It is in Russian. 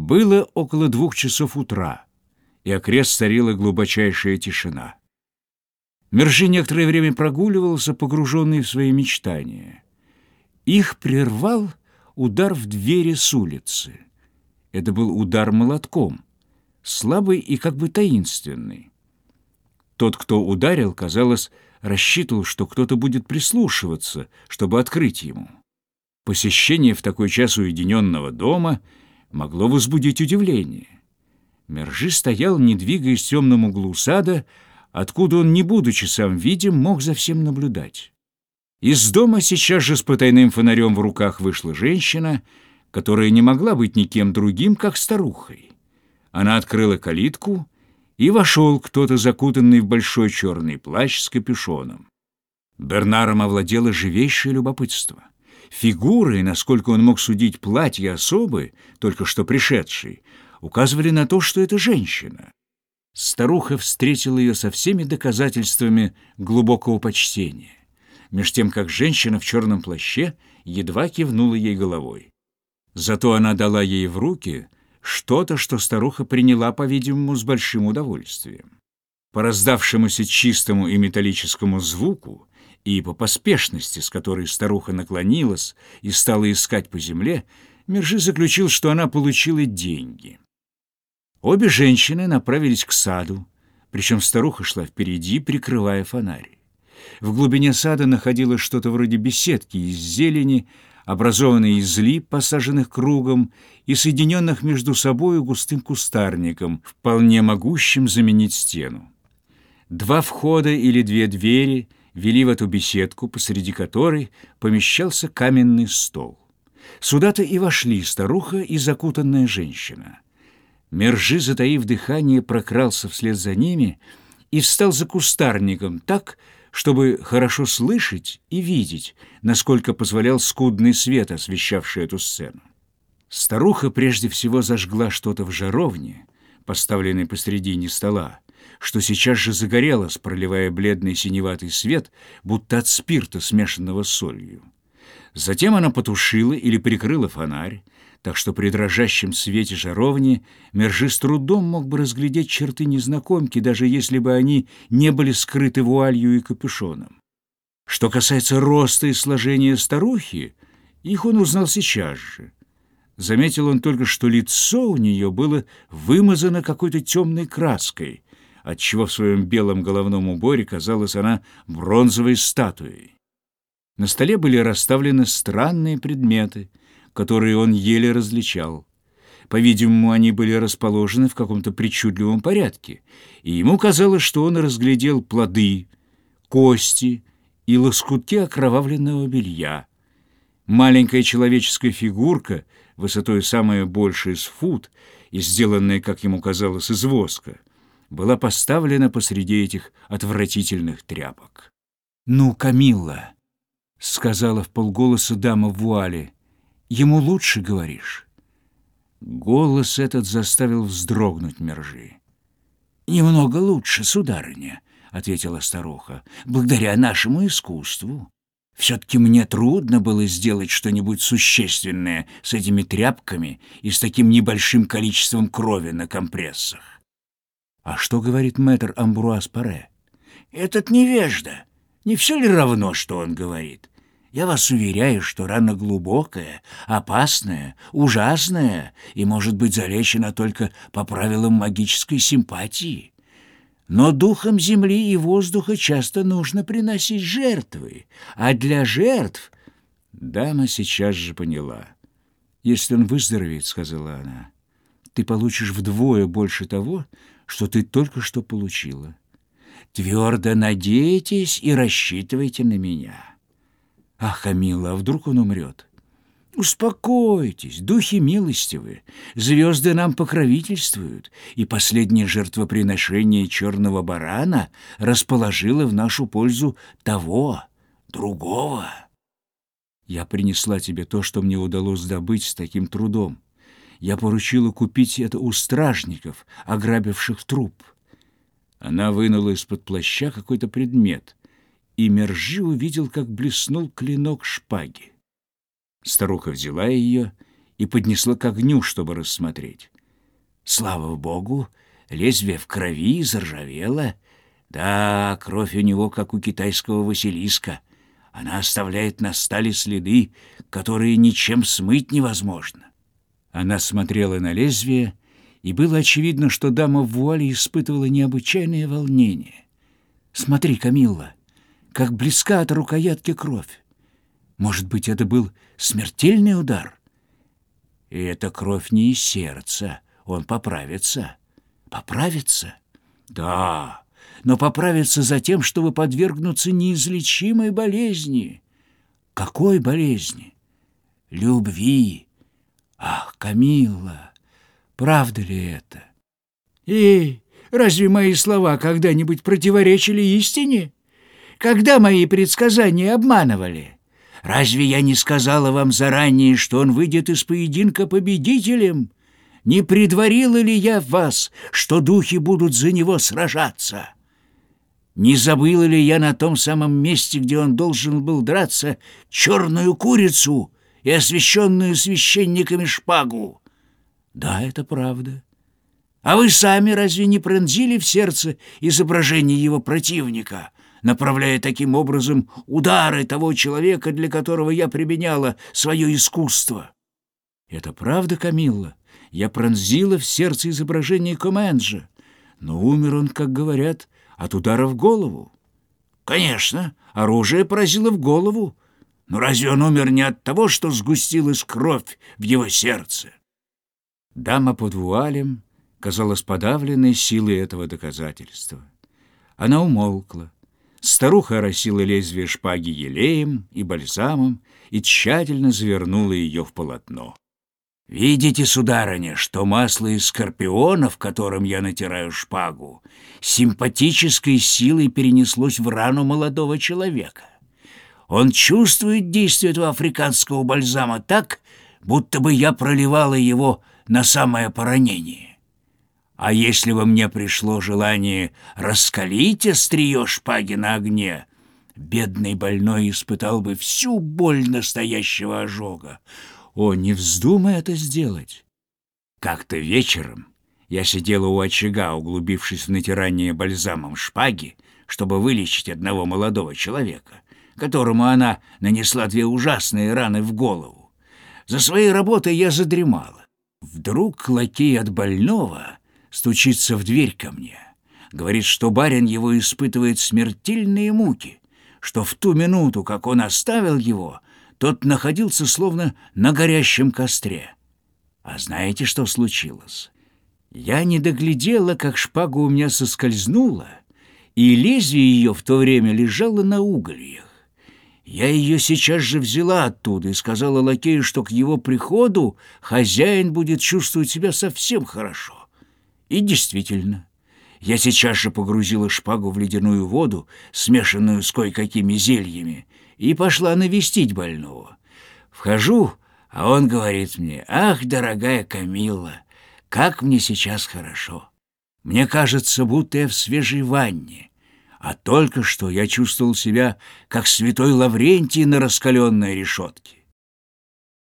Было около двух часов утра, и окрест царила глубочайшая тишина. Мержи некоторое время прогуливался, погруженный в свои мечтания. Их прервал удар в двери с улицы. Это был удар молотком, слабый и как бы таинственный. Тот, кто ударил, казалось, рассчитывал, что кто-то будет прислушиваться, чтобы открыть ему. Посещение в такой час уединенного дома могло возбудить удивление. Мержи стоял, не двигаясь в темном углу сада, откуда он, не будучи сам видим, мог за всем наблюдать. Из дома сейчас же с потайным фонарем в руках вышла женщина, которая не могла быть никем другим, как старухой. Она открыла калитку, и вошел кто-то, закутанный в большой черный плащ с капюшоном. Бернаром овладело живейшее любопытство. Фигуры, насколько он мог судить платье особы, только что пришедшей, указывали на то, что это женщина. Старуха встретила ее со всеми доказательствами глубокого почтения, меж тем как женщина в черном плаще едва кивнула ей головой. Зато она дала ей в руки что-то, что старуха приняла, по-видимому, с большим удовольствием. По раздавшемуся чистому и металлическому звуку и по поспешности, с которой старуха наклонилась и стала искать по земле, Мержи заключил, что она получила деньги. Обе женщины направились к саду, причем старуха шла впереди, прикрывая фонарь. В глубине сада находилось что-то вроде беседки из зелени, образованной из лип, посаженных кругом и соединенных между собой густым кустарником, вполне могущим заменить стену. Два входа или две двери вели в эту беседку, посреди которой помещался каменный стол. Сюда-то и вошли старуха и закутанная женщина — Мержи, затаив дыхание, прокрался вслед за ними и встал за кустарником так, чтобы хорошо слышать и видеть, насколько позволял скудный свет, освещавший эту сцену. Старуха прежде всего зажгла что-то в жаровне, поставленной посредине стола, что сейчас же загорелось, проливая бледный синеватый свет, будто от спирта, смешанного с солью. Затем она потушила или прикрыла фонарь, так что при дрожащем свете жаровни Мержи с трудом мог бы разглядеть черты незнакомки, даже если бы они не были скрыты вуалью и капюшоном. Что касается роста и сложения старухи, их он узнал сейчас же. Заметил он только, что лицо у нее было вымазано какой-то темной краской, отчего в своем белом головном уборе казалась она бронзовой статуей. На столе были расставлены странные предметы — которые он еле различал. По-видимому, они были расположены в каком-то причудливом порядке, и ему казалось, что он разглядел плоды, кости и лоскутки окровавленного белья. Маленькая человеческая фигурка, высотой самая большая с фут и сделанная, как ему казалось, из воска, была поставлена посреди этих отвратительных тряпок. «Ну, Камилла!» — сказала в полголоса дама в вуале — Ему лучше говоришь. Голос этот заставил вздрогнуть Мержи. «Немного лучше, сударыня», — ответила старуха, — «благодаря нашему искусству. Все-таки мне трудно было сделать что-нибудь существенное с этими тряпками и с таким небольшим количеством крови на компрессах». «А что говорит мэтр Амбруаз Паре?» «Этот невежда. Не все ли равно, что он говорит? Я вас уверяю, что рана глубокая, опасная, ужасная и может быть залечена только по правилам магической симпатии. Но духом земли и воздуха часто нужно приносить жертвы, а для жертв... Дама сейчас же поняла. «Если он выздоровеет, — сказала она, — ты получишь вдвое больше того, что ты только что получила. Твердо надейтесь и рассчитывайте на меня». Ах, Камила, а вдруг он умрет? Успокойтесь, духи милостивы, звезды нам покровительствуют, и последнее жертвоприношение черного барана расположило в нашу пользу того, другого. Я принесла тебе то, что мне удалось добыть с таким трудом. Я поручила купить это у стражников, ограбивших труп. Она вынула из-под плаща какой-то предмет — и Мержи увидел, как блеснул клинок шпаги. Старуха взяла ее и поднесла к огню, чтобы рассмотреть. Слава богу, лезвие в крови заржавело. Да, кровь у него, как у китайского Василиска. Она оставляет на стали следы, которые ничем смыть невозможно. Она смотрела на лезвие, и было очевидно, что дама в вуале испытывала необычайное волнение. «Смотри, Камилла, как близка от рукоятки кровь. Может быть, это был смертельный удар?» «И эта кровь не из сердца, он поправится». «Поправится?» «Да, но поправится за тем, чтобы подвергнуться неизлечимой болезни». «Какой болезни?» «Любви». «Ах, Камилла, правда ли это?» «Эй, разве мои слова когда-нибудь противоречили истине? Когда мои предсказания обманывали?» Разве я не сказала вам заранее, что он выйдет из поединка победителем? Не предварила ли я вас, что духи будут за него сражаться? Не забыла ли я на том самом месте, где он должен был драться, черную курицу и освященную священниками шпагу? Да, это правда. А вы сами разве не пронзили в сердце изображение его противника, направляя таким образом удары того человека, для которого я применяла свое искусство? Это правда, Камилла? Я пронзила в сердце изображение Коменджа, но умер он, как говорят, от удара в голову. Конечно, оружие поразило в голову, но разве он умер не от того, что сгустилась кровь в его сердце? Дама под вуалем казалась подавленной силой этого доказательства. Она умолкла. Старуха оросила лезвие шпаги елеем и бальзамом и тщательно завернула ее в полотно. «Видите, сударыня, что масло из скорпионов, которым я натираю шпагу, симпатической силой перенеслось в рану молодого человека. Он чувствует действие этого африканского бальзама так, будто бы я проливала его на самое поранение. А если бы мне пришло желание раскалить острие шпаги на огне, бедный больной испытал бы всю боль настоящего ожога. О, не вздумай это сделать. Как-то вечером я сидела у очага, углубившись в натирание бальзамом шпаги, чтобы вылечить одного молодого человека, которому она нанесла две ужасные раны в голову. За своей работой я задремала. Вдруг лакей от больного стучится в дверь ко мне. Говорит, что барин его испытывает смертельные муки, что в ту минуту, как он оставил его, тот находился словно на горящем костре. А знаете, что случилось? Я не доглядела, как шпага у меня соскользнула, и лезвие ее в то время лежало на угольях. Я ее сейчас же взяла оттуда и сказала лакею, что к его приходу хозяин будет чувствовать себя совсем хорошо. И действительно, я сейчас же погрузила шпагу в ледяную воду, смешанную с кое-какими зельями, и пошла навестить больного. Вхожу, а он говорит мне, «Ах, дорогая Камилла, как мне сейчас хорошо! Мне кажется, будто я в свежей ванне, а только что я чувствовал себя, как святой Лаврентий на раскаленной решетке.